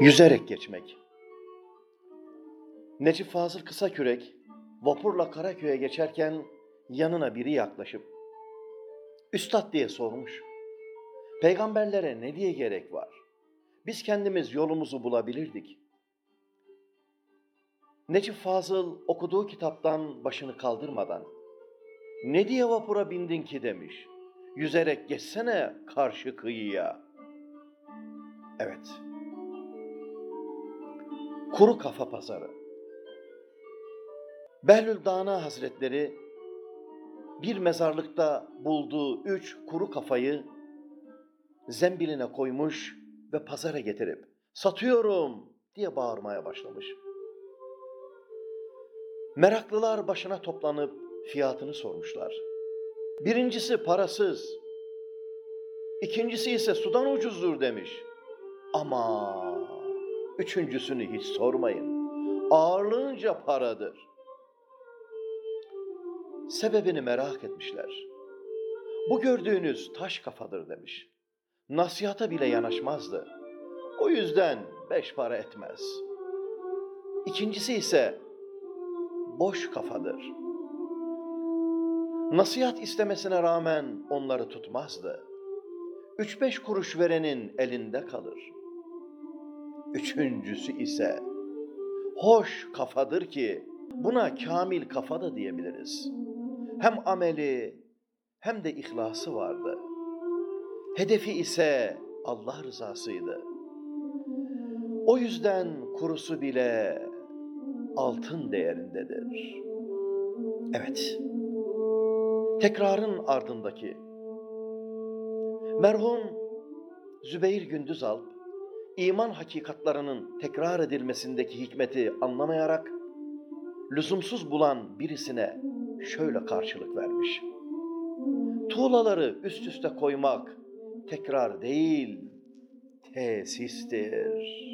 Yüzerek geçmek. Necip Fazıl Kısakürek vapurla Karaköy'e geçerken yanına biri yaklaşıp Üstad diye sormuş. Peygamberlere ne diye gerek var? Biz kendimiz yolumuzu bulabilirdik. Necip Fazıl okuduğu kitaptan başını kaldırmadan ne diye vapura bindin ki demiş. Yüzerek geçsene karşı kıyıya. Evet. Kuru Kafa Pazarı. Behlül Dana Hazretleri bir mezarlıkta bulduğu üç kuru kafayı zembiline koymuş ve pazara getirip satıyorum diye bağırmaya başlamış. Meraklılar başına toplanıp fiyatını sormuşlar. Birincisi parasız, ikincisi ise sudan ucuzdur demiş. Ama üçüncüsünü hiç sormayın. Ağırlığınca paradır. Sebebini merak etmişler. Bu gördüğünüz taş kafadır demiş. Nasihata bile yanaşmazdı. O yüzden beş para etmez. İkincisi ise boş kafadır. Nasihat istemesine rağmen onları tutmazdı. Üç beş kuruş verenin elinde kalır. Üçüncüsü ise hoş kafadır ki buna kamil kafa da diyebiliriz. Hem ameli hem de ihlası vardı. Hedefi ise Allah rızasıydı. O yüzden kurusu bile altın değerindedir. Evet. Tekrarın ardındaki merhum Zübeyir Gündüzalp iman hakikatlarının tekrar edilmesindeki hikmeti anlamayarak lüzumsuz bulan birisine şöyle karşılık vermiş. Tuğlaları üst üste koymak tekrar değil, tesistir.